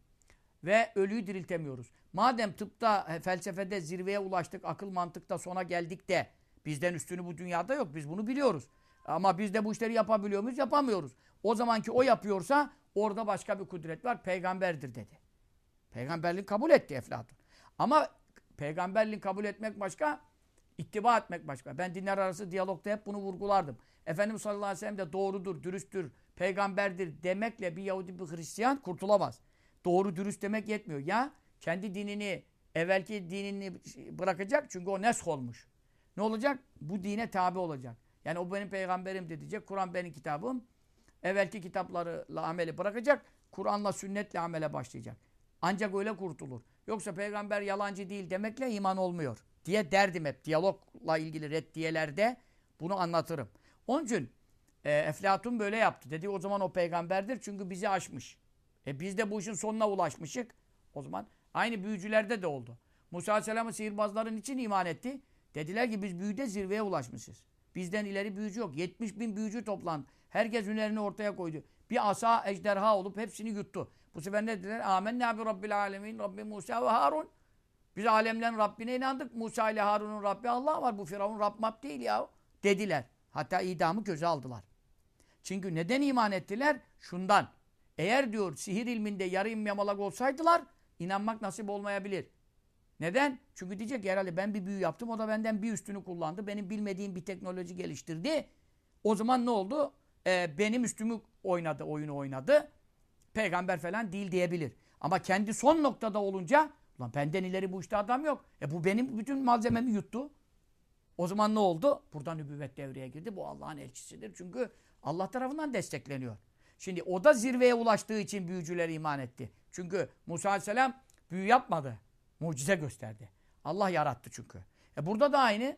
Ve ölüyü diriltemiyoruz. Madem tıpta, e, felsefede zirveye ulaştık, akıl mantıkta sona geldik de bizden üstünü bu dünyada yok. Biz bunu biliyoruz. Ama biz de bu işleri yapabiliyor muyuz? Yapamıyoruz. O zamanki o yapıyorsa orada başka bir kudret var. Peygamberdir dedi. Peygamberliği kabul etti Eflatun. Ama peygamberliği kabul etmek başka, ittiba etmek başka. Ben dinler arası diyalogda hep bunu vurgulardım. Efendimiz sallallahu aleyhi ve sellem de doğrudur, dürüsttür, peygamberdir demekle bir Yahudi bir Hristiyan kurtulamaz. Doğru, dürüst demek yetmiyor. Ya kendi dinini, evvelki dinini bırakacak çünkü o nesk olmuş. Ne olacak? Bu dine tabi olacak. Yani o benim peygamberim diyecek. Kur'an benim kitabım. Evvelki kitaplarla ameli bırakacak. Kur'an'la sünnetle amele başlayacak. Ancak öyle kurtulur. Yoksa peygamber yalancı değil demekle iman olmuyor. Diye derdim hep. Diyalogla ilgili reddiyelerde bunu anlatırım. Onun için e, Eflatun böyle yaptı. Dedi o zaman o peygamberdir çünkü bizi aşmış. E biz de bu işin sonuna ulaşmışık. O zaman aynı büyücülerde de oldu. Musa Aleyhisselam'ın sihirbazların için iman etti. Dediler ki biz büyüde zirveye ulaşmışız. Bizden ileri büyücü yok. 70 bin büyücü toplandı. Herkes hünerini ortaya koydu. Bir asa ejderha olup hepsini yuttu. Bu sefer ne dediler? Amenna bi rabbil alemin Rabbi Musa ve Harun. Biz alemlerin Rabbine inandık. Musa ile Harun'un Rabbi Allah var. Bu Firavun Rabb map değil ya. Dediler. Hatta idamı göze aldılar. Çünkü neden iman ettiler? Şundan. Eğer diyor sihir ilminde yarı yamalak olsaydılar inanmak nasip olmayabilir. Neden? Çünkü diyecek herhalde ben bir büyü yaptım o da benden bir üstünü kullandı. Benim bilmediğim bir teknoloji geliştirdi. O zaman ne oldu? Ee, benim üstümü oynadı, oyunu oynadı. Peygamber falan değil diyebilir. Ama kendi son noktada olunca Ulan benden ileri bu işte adam yok. E bu benim bütün malzememi yuttu. O zaman ne oldu? Burada nübüvvet devreye girdi. Bu Allah'ın elçisidir. Çünkü Allah tarafından destekleniyor. Şimdi o da zirveye ulaştığı için büyücüler iman etti. Çünkü Musa Aleyhisselam büyü yapmadı. Mucize gösterdi. Allah yarattı çünkü. E burada da aynı.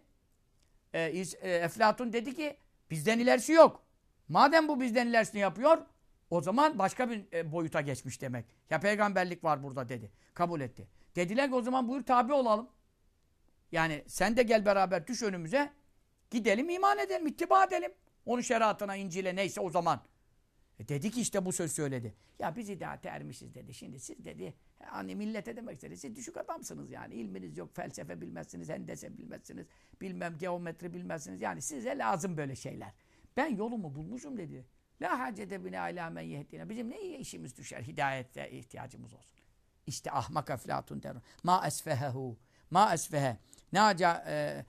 E, e, Eflatun dedi ki bizden ilerisi yok. Madem bu bizden ilerisini yapıyor o zaman başka bir e, boyuta geçmiş demek. Ya peygamberlik var burada dedi. Kabul etti. Dediler ki o zaman buyur tabi olalım. Yani sen de gel beraber düş önümüze. Gidelim iman edelim, ittiba edelim. Onun şeriatına, İncil'e neyse o zaman. E dedi ki işte bu söz söyledi. Ya biz hidayete ermişiz dedi. Şimdi siz dedi hani millete demek istedi. Siz düşük adamsınız yani. İlminiz yok, felsefe bilmezsiniz, hendese bilmezsiniz. Bilmem geometri bilmezsiniz. Yani size lazım böyle şeyler. Ben yolumu bulmuşum dedi. La hacete bine alâ men yehdine. Bizim ne iyi işimiz düşer hidayette ihtiyacımız olsun. İşte ahmak eflatun der. Ma esfehehu. Ma esfehe. Ne aca e, e,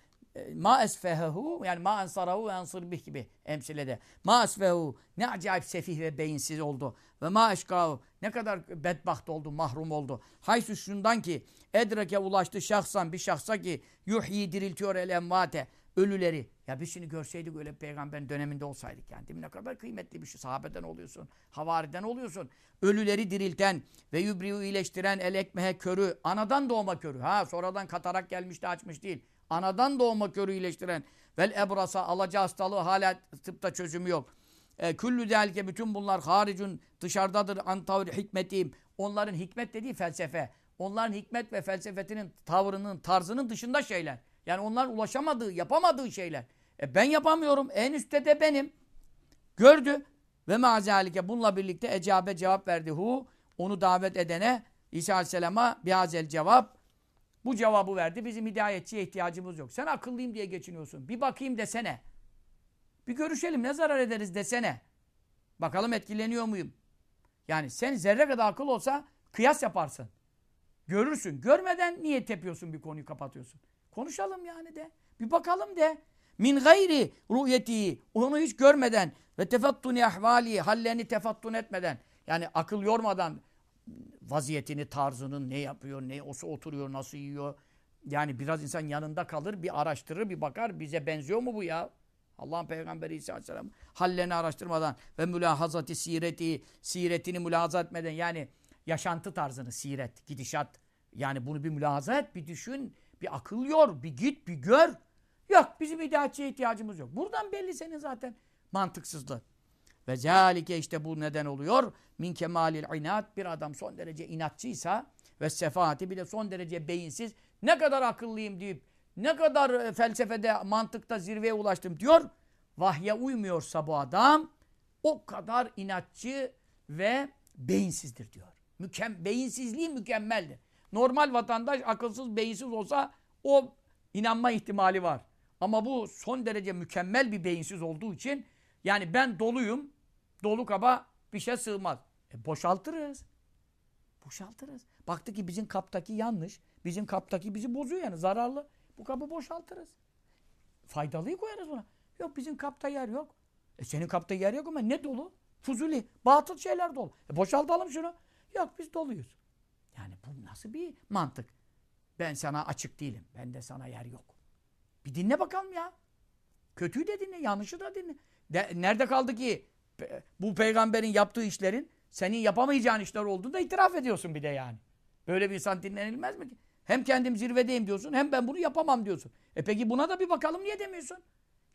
ma esfehehu yani ma ensarahu ve ensır bih gibi emsilede. Ma esfehu ne acayip sefih ve beyinsiz oldu. Ve ma eşkahu ne kadar bedbaht oldu, mahrum oldu. Haysu şundan ki edrake ulaştı şahsan bir şahsa ki yuhyi diriltiyor el envate ölüleri. Ya biz şimdi görseydik öyle peygamberin döneminde olsaydık yani. Değil mi? Ne kadar kıymetli bir şey. Sahabeden oluyorsun. Havariden oluyorsun. Ölüleri dirilten ve yübriyu iyileştiren el ekmehe körü. Anadan doğma körü. Ha sonradan katarak gelmiş de açmış değil. Anadan doğma körü iyileştiren. Vel ebrasa alaca hastalığı hala tıpta çözümü yok. E, küllü delke bütün bunlar haricun dışarıdadır antavri hikmetiyim. Onların hikmet dediği felsefe. Onların hikmet ve felsefetinin tavrının, tarzının dışında şeyler. Yani onlar ulaşamadığı, yapamadığı şeyler. E ben yapamıyorum. En üstte de benim. Gördü. Ve mazalike bununla birlikte ecabe cevap verdi. Hu onu davet edene İsa Aleyhisselam'a bihazel cevap. Bu cevabı verdi. Bizim hidayetçiye ihtiyacımız yok. Sen akıllıyım diye geçiniyorsun. Bir bakayım desene. Bir görüşelim ne zarar ederiz desene. Bakalım etkileniyor muyum? Yani sen zerre kadar akıl olsa kıyas yaparsın. Görürsün. Görmeden niye tepiyorsun bir konuyu kapatıyorsun? Konuşalım yani de. Bir bakalım de. Min gayri ru'yeti onu hiç görmeden ve tefattuni ahvali hallerini tefattun etmeden yani akıl yormadan vaziyetini, tarzının ne yapıyor, ne olsa oturuyor, nasıl yiyor. Yani biraz insan yanında kalır, bir araştırır, bir bakar. Bize benziyor mu bu ya? Allah'ın Peygamberi İsa Aleyhisselam hallerini araştırmadan ve mülahazati sireti, siretini mülahaza etmeden yani yaşantı tarzını, siret, gidişat. Yani bunu bir mülahaza et, bir düşün. Bir akıl yor, bir git, bir gör. Yok bizim hidayetçiye ihtiyacımız yok. Buradan belli senin zaten mantıksızlığı. Ve zâlike işte bu neden oluyor. Min kemalil inat bir adam son derece inatçıysa ve sefaati bir de son derece beyinsiz ne kadar akıllıyım deyip ne kadar e, felsefede mantıkta zirveye ulaştım diyor. vahye uymuyorsa bu adam o kadar inatçı ve beyinsizdir diyor. Mükem beyinsizliği mükemmeldir. Normal vatandaş akılsız, beyinsiz olsa o inanma ihtimali var. Ama bu son derece mükemmel bir beyinsiz olduğu için yani ben doluyum, dolu kaba bir şey sığmaz. E boşaltırız. Boşaltırız. Baktı ki bizim kaptaki yanlış. Bizim kaptaki bizi bozuyor yani zararlı. Bu kabı boşaltırız. Faydalıyı koyarız buna. Yok bizim kapta yer yok. E senin kapta yer yok ama ne dolu? Fuzuli. Batıl şeyler dolu. E boşaltalım şunu. Yok biz doluyuz. Yani bu nasıl bir mantık? Ben sana açık değilim. Ben de sana yer yok. Bir dinle bakalım ya. Kötüyü de dinle, yanlışı da dinle. De, nerede kaldı ki bu peygamberin yaptığı işlerin senin yapamayacağın işler olduğunu da itiraf ediyorsun bir de yani. Böyle bir insan dinlenilmez mi ki? Hem kendim zirvedeyim diyorsun hem ben bunu yapamam diyorsun. E peki buna da bir bakalım niye demiyorsun?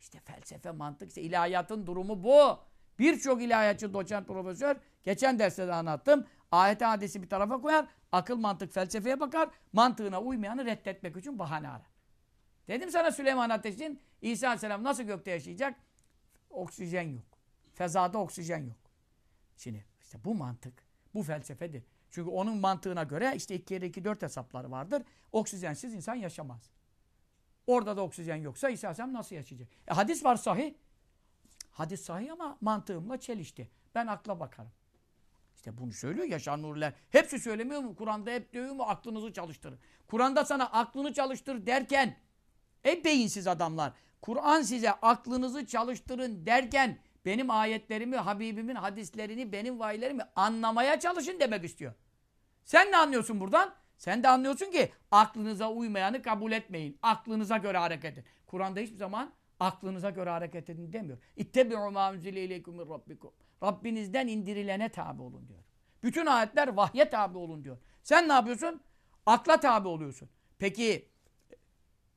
İşte felsefe, mantık, işte ilahiyatın durumu bu. Birçok ilahiyatçı, doçent, profesör geçen derste de anlattım. Ayet hadisi bir tarafa koyar, akıl, mantık, felsefeye bakar, mantığına uymayanı reddetmek için bahane arar. Dedim sana Süleyman Ateş'in İsa Aleyhisselam nasıl gökte yaşayacak? Oksijen yok. Fezada oksijen yok. Şimdi işte bu mantık, bu felsefedir. Çünkü onun mantığına göre işte 2 kere 2 4 hesapları vardır. Oksijensiz insan yaşamaz. Orada da oksijen yoksa İsa Aleyhisselam nasıl yaşayacak? E, hadis var sahih. Hadis sahih ama mantığımla çelişti. Ben akla bakarım. İşte bunu söylüyor Yaşar Nuriler. Hepsi söylemiyor mu? Kur'an'da hep diyor mu aklınızı çalıştırın. Kur'an'da sana aklını çalıştır derken ey beyinsiz adamlar. Kur'an size aklınızı çalıştırın derken benim ayetlerimi, Habibimin hadislerini, benim vahiylerimi anlamaya çalışın demek istiyor. Sen ne anlıyorsun buradan? Sen de anlıyorsun ki aklınıza uymayanı kabul etmeyin. Aklınıza göre hareket edin. Kur'an'da hiçbir zaman aklınıza göre hareket edin demiyor. İttebi'u mâ unzile ileykum rabbikum. Rabbinizden indirilene tabi olun diyor. Bütün ayetler vahye tabi olun diyor. Sen ne yapıyorsun? Akla tabi oluyorsun. Peki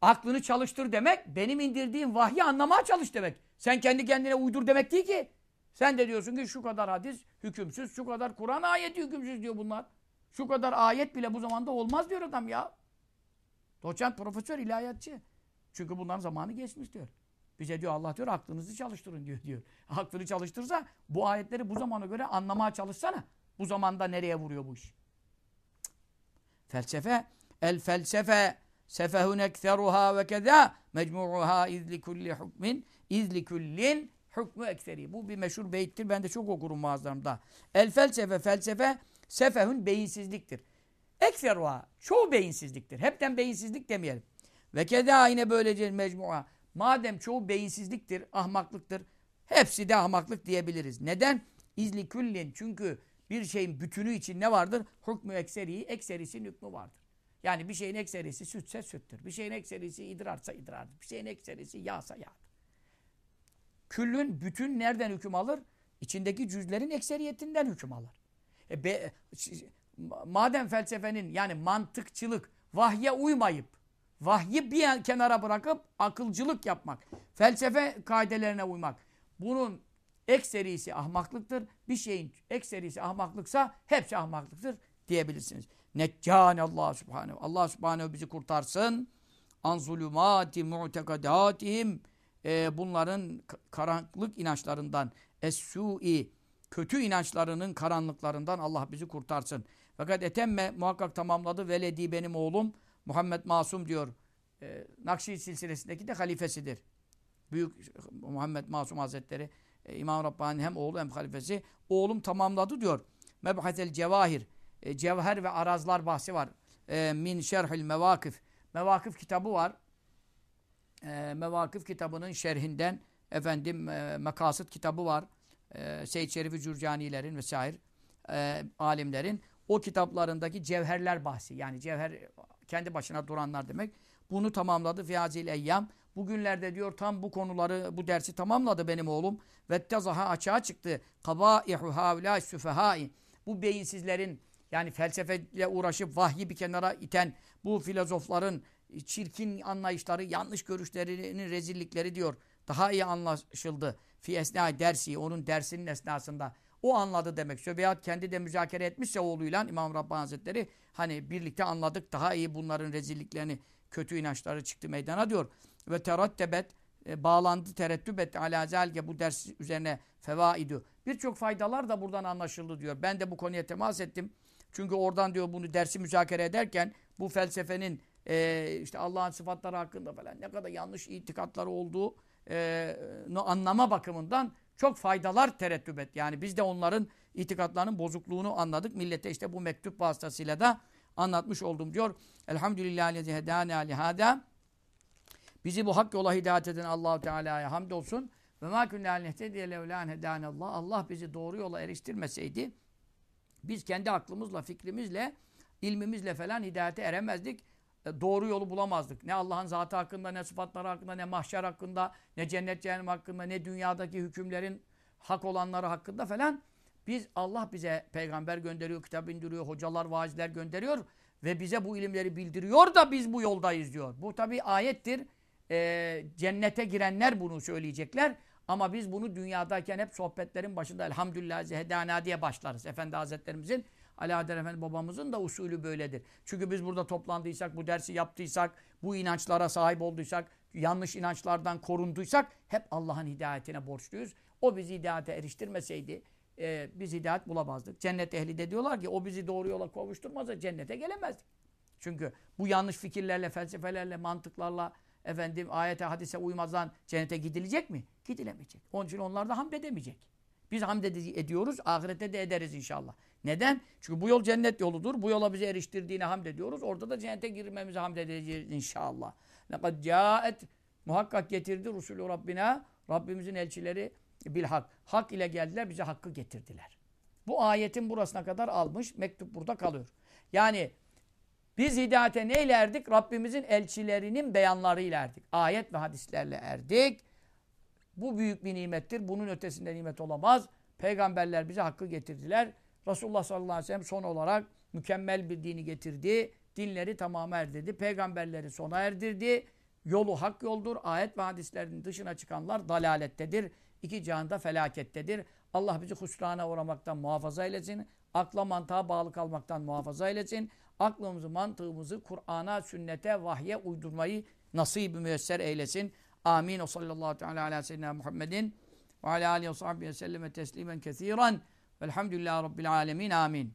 aklını çalıştır demek benim indirdiğim vahyi anlamaya çalış demek. Sen kendi kendine uydur demek değil ki. Sen de diyorsun ki şu kadar hadis hükümsüz, şu kadar Kur'an ayeti hükümsüz diyor bunlar. Şu kadar ayet bile bu zamanda olmaz diyor adam ya. Doçent, profesör, ilahiyatçı. Çünkü bunların zamanı geçmiş diyor. Bize diyor Allah diyor aklınızı çalıştırın diyor diyor. Aklını çalıştırsa bu ayetleri bu zamana göre anlamaya çalışsana. Bu zamanda nereye vuruyor bu iş? Felsefe el felsefe sefehun ekseruha ve keza mecmu'uha izli kulli hukmin izli kullin hukmu ekseri. Bu bir meşhur beyittir. Ben de çok okurum vaazlarımda. El felsefe felsefe sefehun beyinsizliktir. Ekseruha çoğu beyinsizliktir. Hepten beyinsizlik demeyelim. Ve keda yine böylece mecmu'a Madem çoğu beyinsizliktir, ahmaklıktır, hepsi de ahmaklık diyebiliriz. Neden? İzli küllin. Çünkü bir şeyin bütünü için ne vardır? Hükmü ekseri, ekserisi hükmü vardır. Yani bir şeyin ekserisi sütse süttür. Bir şeyin ekserisi idrarsa idrardır. Bir şeyin ekserisi yağsa yağdır. Küllün bütün nereden hüküm alır? İçindeki cüzlerin ekseriyetinden hüküm alır. E be, madem felsefenin yani mantıkçılık vahye uymayıp Vahyi bir kenara bırakıp akılcılık yapmak, felsefe kaidelerine uymak. Bunun ekserisi ahmaklıktır. Bir şeyin ekserisi ahmaklıksa hepsi ahmaklıktır diyebilirsiniz. Neccâne Allah subhanehu. Allah subhanehu bizi kurtarsın. An zulümâti mu'tekadâtihim. Ee, bunların karanlık inançlarından es-su'i kötü inançlarının karanlıklarından Allah bizi kurtarsın. Fakat etemme muhakkak tamamladı veledi benim oğlum Muhammed Masum diyor. E, Nakşi silsilesindeki de halifesidir. Büyük Muhammed Masum Hazretleri e, İmam Rabbani'nin hem oğlu hem halifesi. Oğlum tamamladı diyor. Mebhatel Cevahir. E, cevher ve arazlar bahsi var. E, min şerhil mevakif. Mevakif kitabı var. E, mevakif kitabının şerhinden efendim e, mekasıt kitabı var. E, Seyyid Şerifi Cürcanilerin vesaire e, alimlerin o kitaplarındaki cevherler bahsi. Yani cevher kendi başına duranlar demek. Bunu tamamladı fiyazil eyyam. Bugünlerde diyor tam bu konuları, bu dersi tamamladı benim oğlum. Vettezaha açığa çıktı. Kabaihu havla süfehai. Bu beyinsizlerin yani felsefeyle uğraşıp vahyi bir kenara iten bu filozofların çirkin anlayışları, yanlış görüşlerinin rezillikleri diyor. Daha iyi anlaşıldı. Fi esna dersi, onun dersinin esnasında. O anladı demek istiyor. Veyahut kendi de müzakere etmişse oğluyla İmam Rabbani Hazretleri hani birlikte anladık daha iyi bunların rezilliklerini kötü inançları çıktı meydana diyor. Ve terattebet e, bağlandı, terettüp etti. Ala zelke bu ders üzerine fevaidü. Birçok faydalar da buradan anlaşıldı diyor. Ben de bu konuya temas ettim. Çünkü oradan diyor bunu dersi müzakere ederken bu felsefenin e, işte Allah'ın sıfatları hakkında falan ne kadar yanlış itikatları olduğu e, anlama bakımından çok faydalar terettüp et. Yani biz de onların itikatlarının bozukluğunu anladık. Millete işte bu mektup vasıtasıyla da anlatmış oldum diyor. Elhamdülillahi lezi hedâne. Bizi bu hak yola hidayet eden Allahu Teala'ya hamdolsun. Ve mâ künnâ nehtediye levlân hedânallah. Allah bizi doğru yola eriştirmeseydi biz kendi aklımızla, fikrimizle, ilmimizle falan hidayete eremezdik. E, doğru yolu bulamazdık. Ne Allah'ın zatı hakkında, ne sıfatları hakkında, ne mahşer hakkında, ne cennet cehennem hakkında, ne dünyadaki hükümlerin hak olanları hakkında falan. Biz Allah bize peygamber gönderiyor, kitap indiriyor, hocalar, vaazler gönderiyor ve bize bu ilimleri bildiriyor da biz bu yoldayız diyor. Bu tabi ayettir. Ee, cennete girenler bunu söyleyecekler. Ama biz bunu dünyadayken hep sohbetlerin başında elhamdülillah zehedana diye başlarız. Efendi Hazretlerimizin Ali Adem Efendi babamızın da usulü böyledir. Çünkü biz burada toplandıysak, bu dersi yaptıysak, bu inançlara sahip olduysak, yanlış inançlardan korunduysak hep Allah'ın hidayetine borçluyuz. O bizi hidayete eriştirmeseydi e, biz hidayet bulamazdık. Cennet ehli de diyorlar ki o bizi doğru yola kovuşturmazsa cennete gelemezdik. Çünkü bu yanlış fikirlerle, felsefelerle, mantıklarla efendim ayete, hadise uymazdan cennete gidilecek mi? Gidilemeyecek. Onun için onlar da hamd edemeyecek. Biz hamd ediyoruz, ahirette de ederiz inşallah. Neden? Çünkü bu yol cennet yoludur. Bu yola bizi eriştirdiğine hamd ediyoruz. Orada da cennete girmemize hamd edeceğiz inşallah. Lekad caet muhakkak getirdi Resulü Rabbina Rabbimizin elçileri bil hak. Hak ile geldiler bize hakkı getirdiler. Bu ayetin burasına kadar almış. Mektup burada kalıyor. Yani biz hidayete neyle erdik? Rabbimizin elçilerinin beyanlarıyla erdik. Ayet ve hadislerle erdik. Bu büyük bir nimettir. Bunun ötesinde nimet olamaz. Peygamberler bize hakkı getirdiler. Resulullah sallallahu aleyhi ve sellem son olarak mükemmel bir dini getirdi. Dinleri tamamı erdirdi. Peygamberleri sona erdirdi. Yolu hak yoldur. Ayet ve hadislerin dışına çıkanlar dalalettedir. İki cihanda felakettedir. Allah bizi husrana uğramaktan muhafaza eylesin. Akla mantığa bağlı kalmaktan muhafaza eylesin. Aklımızı, mantığımızı Kur'an'a, sünnete, vahye uydurmayı nasip müyesser eylesin. Amin. O sallallahu teala ala seyyidina Muhammedin ve ala alihi ve sahbihi teslimen kethiren. Velhamdülillahi Rabbil alemin. Amin.